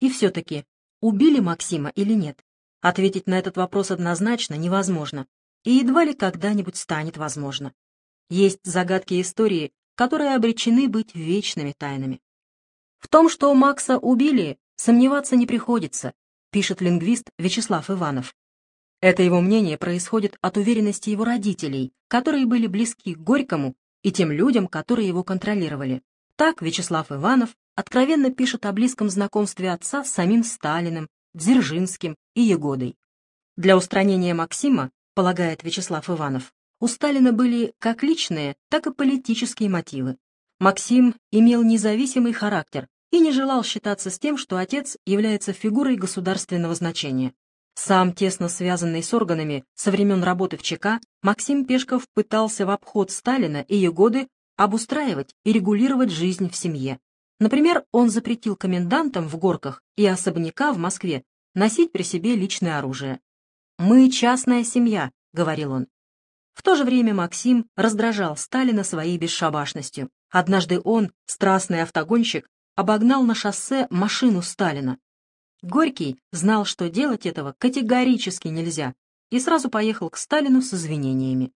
И все-таки, убили Максима или нет? Ответить на этот вопрос однозначно невозможно, и едва ли когда-нибудь станет возможно. Есть загадки истории, которые обречены быть вечными тайнами. В том, что Макса убили, сомневаться не приходится, пишет лингвист Вячеслав Иванов. Это его мнение происходит от уверенности его родителей, которые были близки к Горькому и тем людям, которые его контролировали. Так Вячеслав Иванов откровенно пишет о близком знакомстве отца с самим Сталиным, Дзержинским и Егодой. Для устранения Максима, полагает Вячеслав Иванов, у Сталина были как личные, так и политические мотивы. Максим имел независимый характер и не желал считаться с тем, что отец является фигурой государственного значения. Сам тесно связанный с органами со времен работы в ЧК, Максим Пешков пытался в обход Сталина и Егоды обустраивать и регулировать жизнь в семье. Например, он запретил комендантам в Горках и особняка в Москве носить при себе личное оружие. «Мы частная семья», — говорил он. В то же время Максим раздражал Сталина своей бесшабашностью. Однажды он, страстный автогонщик, обогнал на шоссе машину Сталина. Горький знал, что делать этого категорически нельзя, и сразу поехал к Сталину с извинениями.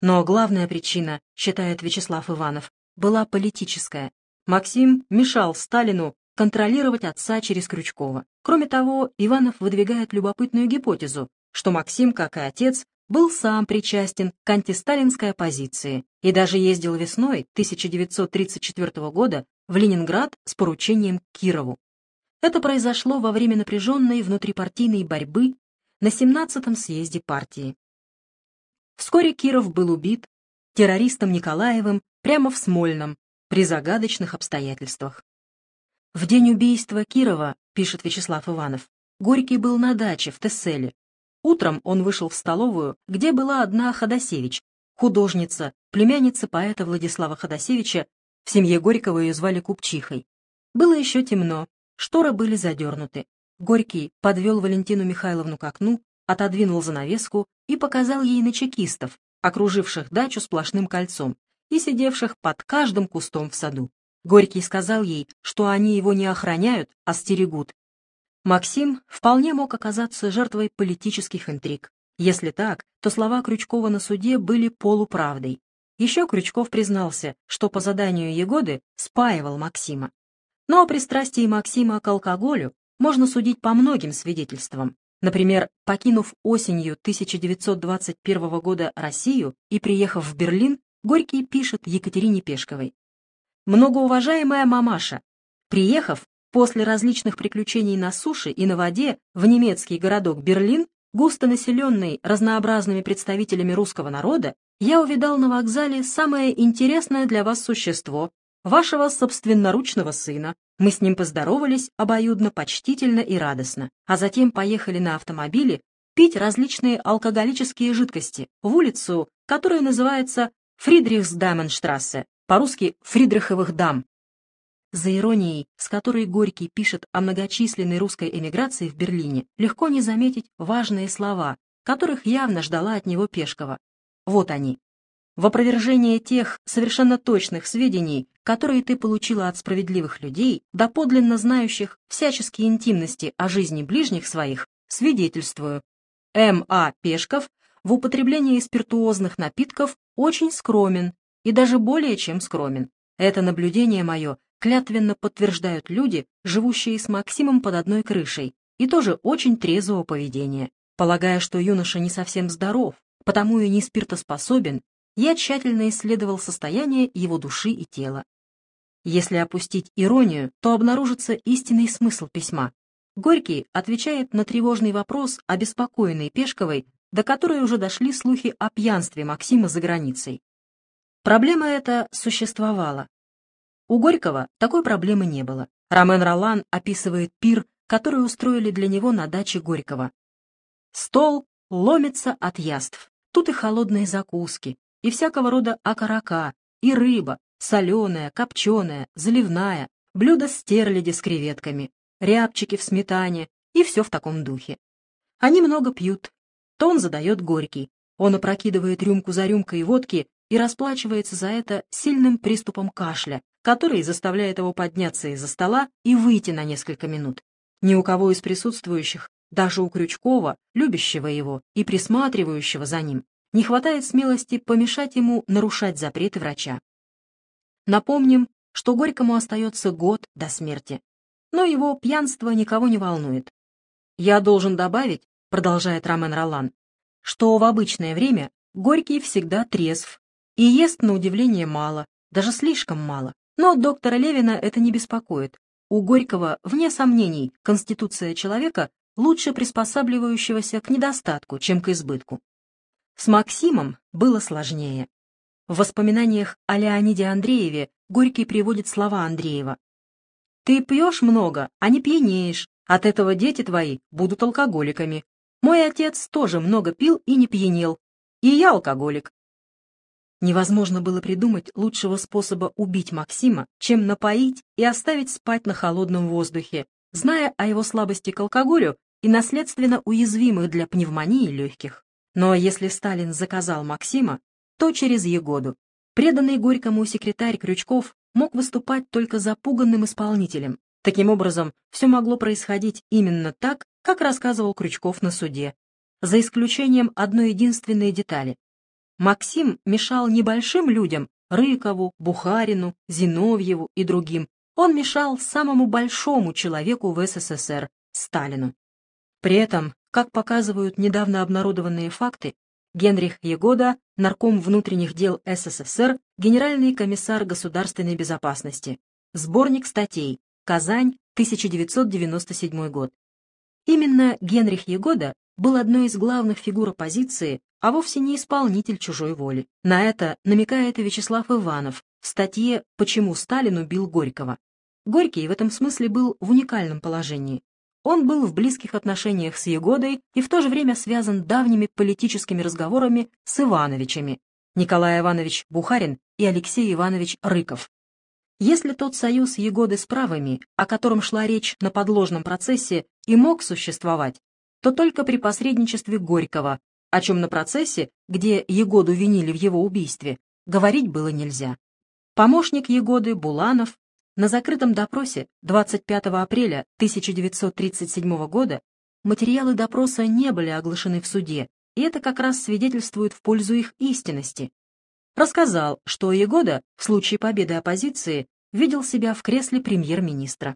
Но главная причина, считает Вячеслав Иванов, была политическая. Максим мешал Сталину контролировать отца через Крючкова. Кроме того, Иванов выдвигает любопытную гипотезу, что Максим, как и отец, был сам причастен к антисталинской оппозиции и даже ездил весной 1934 года в Ленинград с поручением Кирову. Это произошло во время напряженной внутрипартийной борьбы на 17-м съезде партии. Вскоре Киров был убит террористом Николаевым прямо в Смольном при загадочных обстоятельствах. В день убийства Кирова, пишет Вячеслав Иванов, Горький был на даче в Тесселе, Утром он вышел в столовую, где была одна Ходосевич, художница, племянница поэта Владислава Ходосевича, в семье Горького ее звали Купчихой. Было еще темно, шторы были задернуты. Горький подвел Валентину Михайловну к окну, отодвинул занавеску и показал ей на чекистов, окруживших дачу сплошным кольцом и сидевших под каждым кустом в саду. Горький сказал ей, что они его не охраняют, а стерегут, Максим вполне мог оказаться жертвой политических интриг. Если так, то слова Крючкова на суде были полуправдой. Еще Крючков признался, что по заданию Егоды спаивал Максима. Но о пристрастии Максима к алкоголю можно судить по многим свидетельствам. Например, покинув осенью 1921 года Россию и приехав в Берлин, Горький пишет Екатерине Пешковой. «Многоуважаемая мамаша, приехав, После различных приключений на суше и на воде в немецкий городок Берлин, густонаселенный разнообразными представителями русского народа, я увидал на вокзале самое интересное для вас существо, вашего собственноручного сына. Мы с ним поздоровались обоюдно, почтительно и радостно, а затем поехали на автомобиле пить различные алкоголические жидкости в улицу, которая называется Фридрихсдаменштрассе, по-русски Фридриховых дам, за иронией, с которой Горький пишет о многочисленной русской эмиграции в Берлине, легко не заметить важные слова, которых явно ждала от него Пешкова. Вот они. В опровержение тех совершенно точных сведений, которые ты получила от справедливых людей, доподлинно знающих всяческие интимности о жизни ближних своих, свидетельствую. М. А. Пешков в употреблении спиртуозных напитков очень скромен и даже более чем скромен. Это наблюдение мое клятвенно подтверждают люди, живущие с Максимом под одной крышей, и тоже очень трезвого поведения. Полагая, что юноша не совсем здоров, потому и не спиртоспособен, я тщательно исследовал состояние его души и тела. Если опустить иронию, то обнаружится истинный смысл письма. Горький отвечает на тревожный вопрос, обеспокоенный Пешковой, до которой уже дошли слухи о пьянстве Максима за границей. Проблема эта существовала, у Горького такой проблемы не было. Ромен Ролан описывает пир, который устроили для него на даче Горького. Стол ломится от яств. Тут и холодные закуски, и всякого рода окорока, и рыба, соленая, копченая, заливная, блюда стерляди с креветками, рябчики в сметане, и все в таком духе. Они много пьют. Тон задает Горький. Он опрокидывает рюмку за рюмкой водки и расплачивается за это сильным приступом кашля, который заставляет его подняться из-за стола и выйти на несколько минут. Ни у кого из присутствующих, даже у Крючкова, любящего его и присматривающего за ним, не хватает смелости помешать ему нарушать запреты врача. Напомним, что Горькому остается год до смерти. Но его пьянство никого не волнует. «Я должен добавить», — продолжает Ромен Ролан, что в обычное время Горький всегда трезв и ест на удивление мало, даже слишком мало. Но доктора Левина это не беспокоит. У Горького, вне сомнений, конституция человека лучше приспосабливающегося к недостатку, чем к избытку. С Максимом было сложнее. В воспоминаниях о Леониде Андрееве Горький приводит слова Андреева. «Ты пьешь много, а не пьянеешь. От этого дети твои будут алкоголиками. Мой отец тоже много пил и не пьянел. И я алкоголик». Невозможно было придумать лучшего способа убить Максима, чем напоить и оставить спать на холодном воздухе, зная о его слабости к алкоголю и наследственно уязвимых для пневмонии легких. Но если Сталин заказал Максима, то через Егоду. Преданный Горькому секретарь Крючков мог выступать только запуганным исполнителем. Таким образом, все могло происходить именно так, как рассказывал Крючков на суде, за исключением одной единственной детали. Максим мешал небольшим людям, Рыкову, Бухарину, Зиновьеву и другим. Он мешал самому большому человеку в СССР, Сталину. При этом, как показывают недавно обнародованные факты, Генрих Егода, нарком внутренних дел СССР, генеральный комиссар государственной безопасности. Сборник статей. Казань, 1997 год. Именно Генрих Егода был одной из главных фигур оппозиции, а вовсе не исполнитель чужой воли. На это намекает и Вячеслав Иванов в статье «Почему Сталин убил Горького». Горький в этом смысле был в уникальном положении. Он был в близких отношениях с Егодой и в то же время связан давними политическими разговорами с Ивановичами, Николай Иванович Бухарин и Алексей Иванович Рыков. Если тот союз Егоды с правыми, о котором шла речь на подложном процессе, и мог существовать, то только при посредничестве Горького, о чем на процессе, где Егоду винили в его убийстве, говорить было нельзя. Помощник Егоды Буланов на закрытом допросе 25 апреля 1937 года материалы допроса не были оглашены в суде, и это как раз свидетельствует в пользу их истинности. Рассказал, что Егода в случае победы оппозиции видел себя в кресле премьер-министра.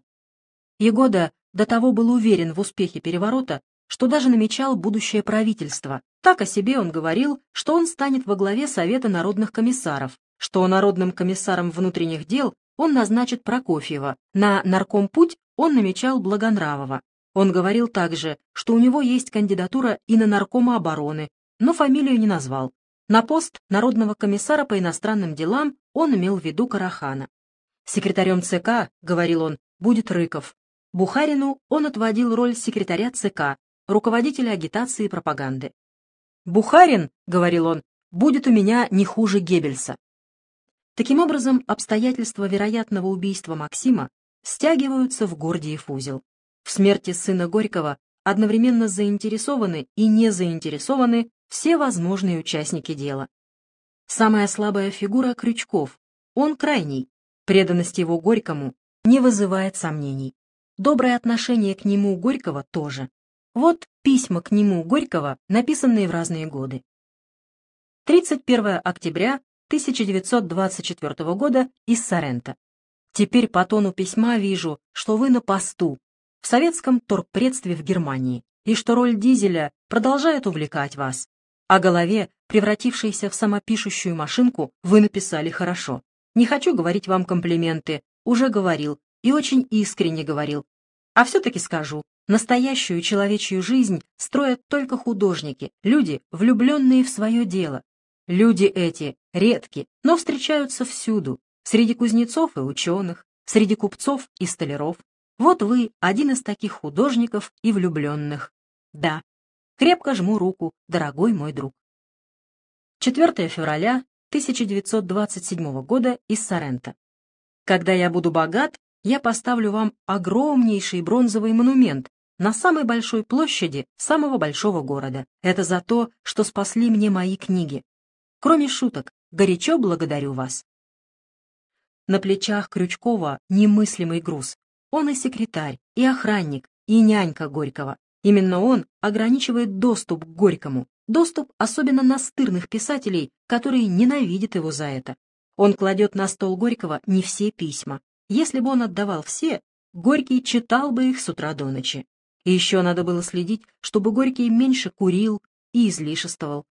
Егода до того был уверен в успехе переворота, что даже намечал будущее правительство. Так о себе он говорил, что он станет во главе Совета народных комиссаров, что народным комиссаром внутренних дел он назначит Прокофьева, на наркомпуть он намечал Благонравова. Он говорил также, что у него есть кандидатура и на наркома обороны, но фамилию не назвал. На пост народного комиссара по иностранным делам он имел в виду Карахана. Секретарем ЦК, говорил он, будет Рыков. Бухарину он отводил роль секретаря ЦК, руководителя агитации и пропаганды. «Бухарин, — говорил он, — будет у меня не хуже Геббельса». Таким образом, обстоятельства вероятного убийства Максима стягиваются в Гордиев узел. В смерти сына Горького одновременно заинтересованы и не заинтересованы все возможные участники дела. Самая слабая фигура — Крючков. Он крайний. Преданность его Горькому не вызывает сомнений. Доброе отношение к нему Горького тоже. Вот письма к нему Горького, написанные в разные годы. 31 октября 1924 года из Сорента. Теперь по тону письма вижу, что вы на посту в советском торгпредстве в Германии, и что роль дизеля продолжает увлекать вас. О голове, превратившейся в самопишущую машинку, вы написали хорошо. Не хочу говорить вам комплименты, уже говорил, и очень искренне говорил. А все-таки скажу, настоящую человечью жизнь строят только художники, люди, влюбленные в свое дело, Люди эти редки, но встречаются всюду, среди кузнецов и ученых, среди купцов и столяров. Вот вы один из таких художников и влюбленных. Да, крепко жму руку, дорогой мой друг. 4 февраля 1927 года из Сорента. Когда я буду богат, я поставлю вам огромнейший бронзовый монумент на самой большой площади самого большого города. Это за то, что спасли мне мои книги. Кроме шуток, горячо благодарю вас. На плечах Крючкова немыслимый груз. Он и секретарь, и охранник, и нянька Горького. Именно он ограничивает доступ к Горькому, доступ особенно настырных писателей, которые ненавидят его за это. Он кладет на стол Горького не все письма. Если бы он отдавал все, Горький читал бы их с утра до ночи. И еще надо было следить, чтобы Горький меньше курил и излишествовал.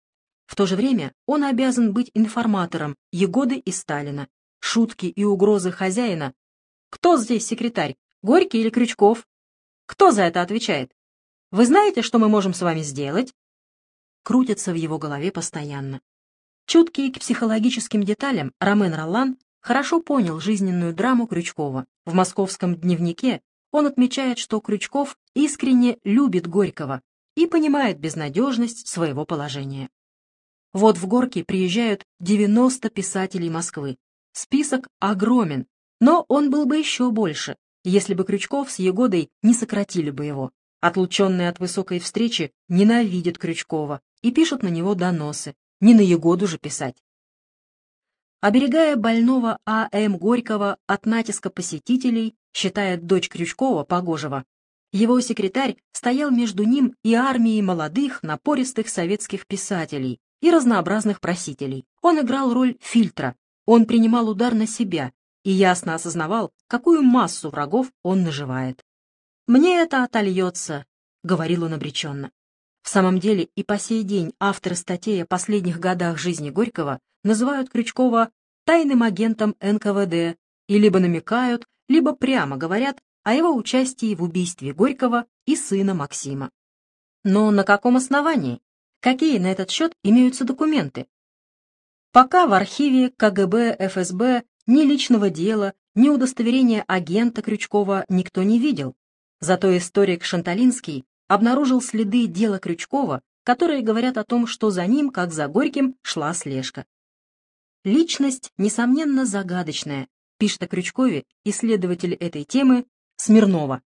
В то же время он обязан быть информатором Егоды и Сталина. Шутки и угрозы хозяина. Кто здесь секретарь, Горький или Крючков? Кто за это отвечает? Вы знаете, что мы можем с вами сделать? Крутятся в его голове постоянно. Чуткий к психологическим деталям Ромен Ролан хорошо понял жизненную драму Крючкова. В московском дневнике он отмечает, что Крючков искренне любит Горького и понимает безнадежность своего положения. Вот в Горки приезжают 90 писателей Москвы. Список огромен, но он был бы еще больше, если бы Крючков с Егодой не сократили бы его. Отлученные от высокой встречи ненавидят Крючкова и пишут на него доносы. Не на Егоду же писать. Оберегая больного А.М. Горького от натиска посетителей, считает дочь Крючкова, Погожева, его секретарь стоял между ним и армией молодых, напористых советских писателей и разнообразных просителей. Он играл роль фильтра, он принимал удар на себя и ясно осознавал, какую массу врагов он наживает. «Мне это отольется», — говорил он обреченно. В самом деле и по сей день авторы статей о последних годах жизни Горького называют Крючкова тайным агентом НКВД и либо намекают, либо прямо говорят о его участии в убийстве Горького и сына Максима. Но на каком основании? Какие на этот счет имеются документы? Пока в архиве КГБ, ФСБ ни личного дела, ни удостоверения агента Крючкова никто не видел. Зато историк Шанталинский обнаружил следы дела Крючкова, которые говорят о том, что за ним, как за Горьким, шла слежка. Личность, несомненно, загадочная, пишет о Крючкове исследователь этой темы Смирнова.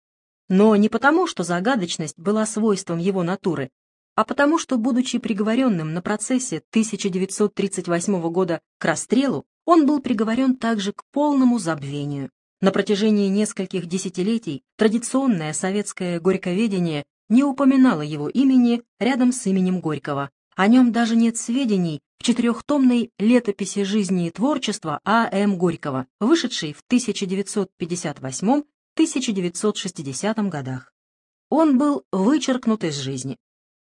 Но не потому, что загадочность была свойством его натуры, а потому, что, будучи приговоренным на процессе 1938 года к расстрелу, он был приговорен также к полному забвению. На протяжении нескольких десятилетий традиционное советское горьковедение не упоминало его имени рядом с именем Горького, о нем даже нет сведений в четырехтомной летописи жизни и творчества А.М. Горького, вышедшей в 1958-1960 годах. Он был вычеркнут из жизни.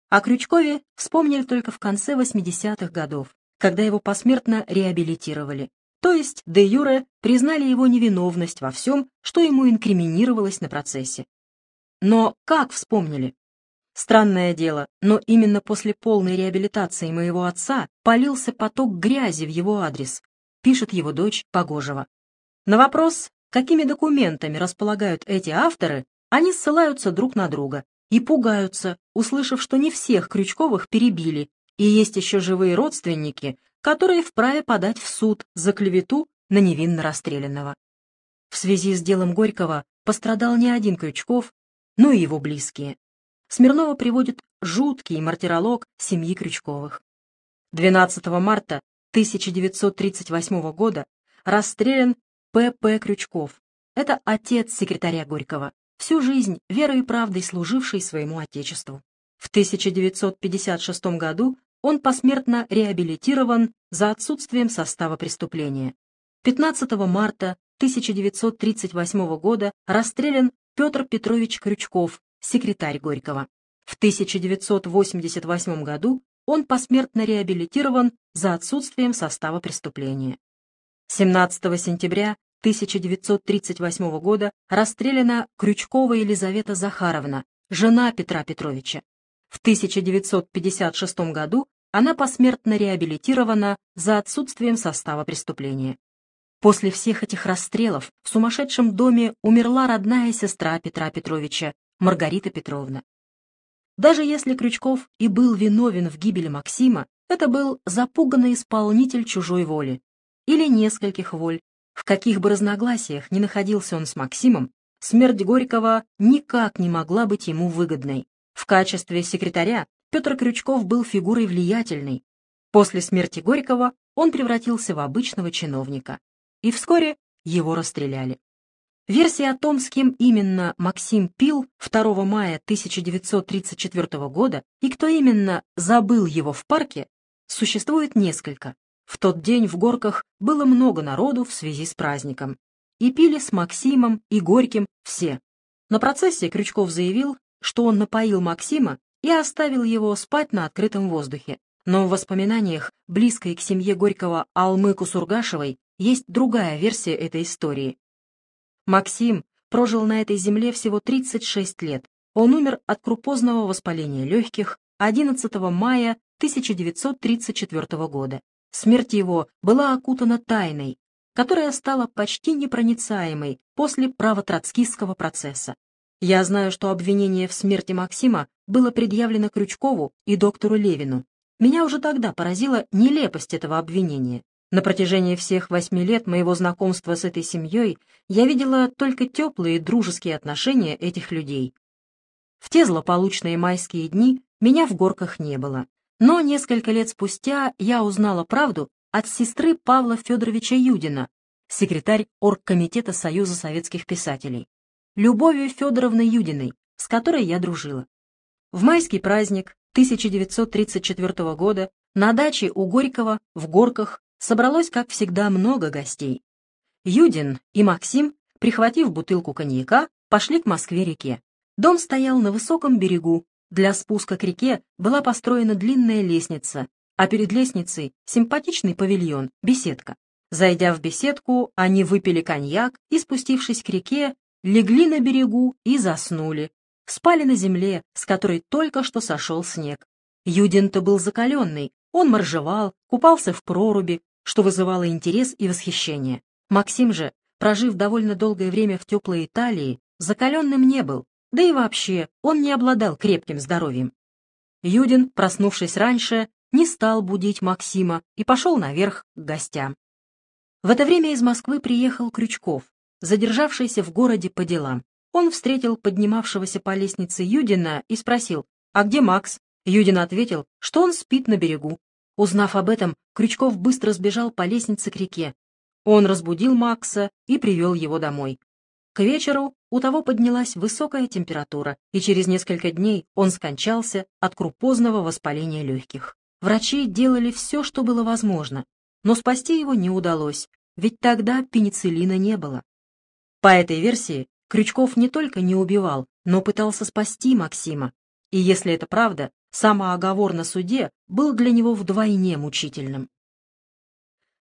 О Крючкове вспомнили только в конце 80-х годов, когда его посмертно реабилитировали, то есть де юре признали его невиновность во всем, что ему инкриминировалось на процессе. Но как вспомнили? Странное дело, но именно после полной реабилитации моего отца полился поток грязи в его адрес, пишет его дочь Погожева. На вопрос, какими документами располагают эти авторы, они ссылаются друг на друга и пугаются, услышав, что не всех Крючковых перебили, и есть еще живые родственники, которые вправе подать в суд за клевету на невинно расстрелянного. В связи с делом Горького пострадал не один Крючков, но и его близкие. Смирнова приводит жуткий мартиролог семьи Крючковых. 12 марта 1938 года расстрелян П.П. Крючков. Это отец секретаря Горького, всю жизнь верой и правдой служивший своему отечеству. В 1956 году он посмертно реабилитирован за отсутствием состава преступления. 15 марта 1938 года расстрелян Петр Петрович Крючков, секретарь Горького. В 1988 году он посмертно реабилитирован за отсутствием состава преступления. 17 сентября 1938 года расстреляна Крючкова Елизавета Захаровна, жена Петра Петровича. В 1956 году она посмертно реабилитирована за отсутствием состава преступления. После всех этих расстрелов в сумасшедшем доме умерла родная сестра Петра Петровича, Маргарита Петровна. Даже если Крючков и был виновен в гибели Максима, это был запуганный исполнитель чужой воли. Или нескольких воль. В каких бы разногласиях ни находился он с Максимом, смерть Горького никак не могла быть ему выгодной. В качестве секретаря Петр Крючков был фигурой влиятельной. После смерти Горького он превратился в обычного чиновника. И вскоре его расстреляли. Версия о том, с кем именно Максим пил 2 мая 1934 года и кто именно забыл его в парке, существует несколько. В тот день в Горках было много народу в связи с праздником. И пили с Максимом и Горьким все. На процессе Крючков заявил, что он напоил Максима и оставил его спать на открытом воздухе. Но в воспоминаниях близкой к семье Горького Алмы Кусургашевой есть другая версия этой истории. Максим прожил на этой земле всего 36 лет. Он умер от крупозного воспаления легких 11 мая 1934 года. Смерть его была окутана тайной, которая стала почти непроницаемой после правотроцкистского процесса. Я знаю, что обвинение в смерти Максима было предъявлено Крючкову и доктору Левину. Меня уже тогда поразила нелепость этого обвинения. На протяжении всех восьми лет моего знакомства с этой семьей я видела только теплые дружеские отношения этих людей. В те злополучные майские дни меня в горках не было. Но несколько лет спустя я узнала правду от сестры Павла Федоровича Юдина, секретарь Оргкомитета Союза советских писателей, Любовью Федоровной Юдиной, с которой я дружила. В майский праздник 1934 года на даче у Горького в Горках собралось, как всегда, много гостей. Юдин и Максим, прихватив бутылку коньяка, пошли к Москве-реке. Дом стоял на высоком берегу. Для спуска к реке была построена длинная лестница, а перед лестницей симпатичный павильон, беседка. Зайдя в беседку, они выпили коньяк и, спустившись к реке, легли на берегу и заснули. Спали на земле, с которой только что сошел снег. Юдин-то был закаленный, он моржевал, купался в проруби, что вызывало интерес и восхищение. Максим же, прожив довольно долгое время в теплой Италии, закаленным не был, да и вообще он не обладал крепким здоровьем. Юдин, проснувшись раньше, не стал будить Максима и пошел наверх к гостям. В это время из Москвы приехал Крючков, задержавшийся в городе по делам. Он встретил поднимавшегося по лестнице Юдина и спросил, «А где Макс?» Юдин ответил, что он спит на берегу. Узнав об этом, Крючков быстро сбежал по лестнице к реке. Он разбудил Макса и привел его домой. К вечеру у того поднялась высокая температура, и через несколько дней он скончался от крупозного воспаления легких. Врачи делали все, что было возможно, но спасти его не удалось, ведь тогда пенициллина не было. По этой версии, Крючков не только не убивал, но пытался спасти Максима. И если это правда, самооговор на суде был для него вдвойне мучительным.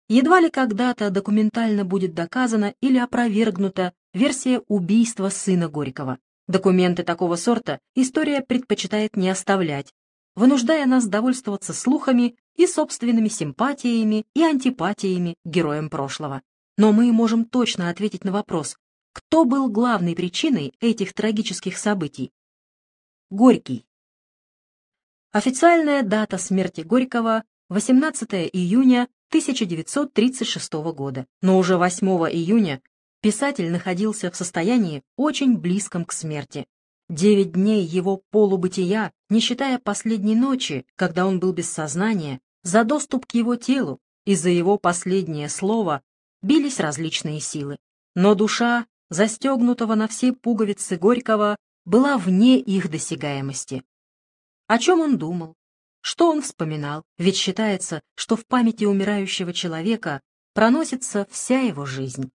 Едва ли когда-то документально будет доказана или опровергнута версия убийства сына Горького. Документы такого сорта история предпочитает не оставлять, вынуждая нас довольствоваться слухами и собственными симпатиями и антипатиями героям прошлого. Но мы можем точно ответить на вопрос, кто был главной причиной этих трагических событий? Горький. Официальная дата смерти Горького — 18 июня 1936 года, но уже 8 июня писатель находился в состоянии очень близком к смерти. Девять дней его полубытия, не считая последней ночи, когда он был без сознания, за доступ к его телу и за его последнее слово бились различные силы. Но душа, застегнутого на все пуговицы Горького, была вне их досягаемости. О чем он думал? Что он вспоминал? Ведь считается, что в памяти умирающего человека проносится вся его жизнь.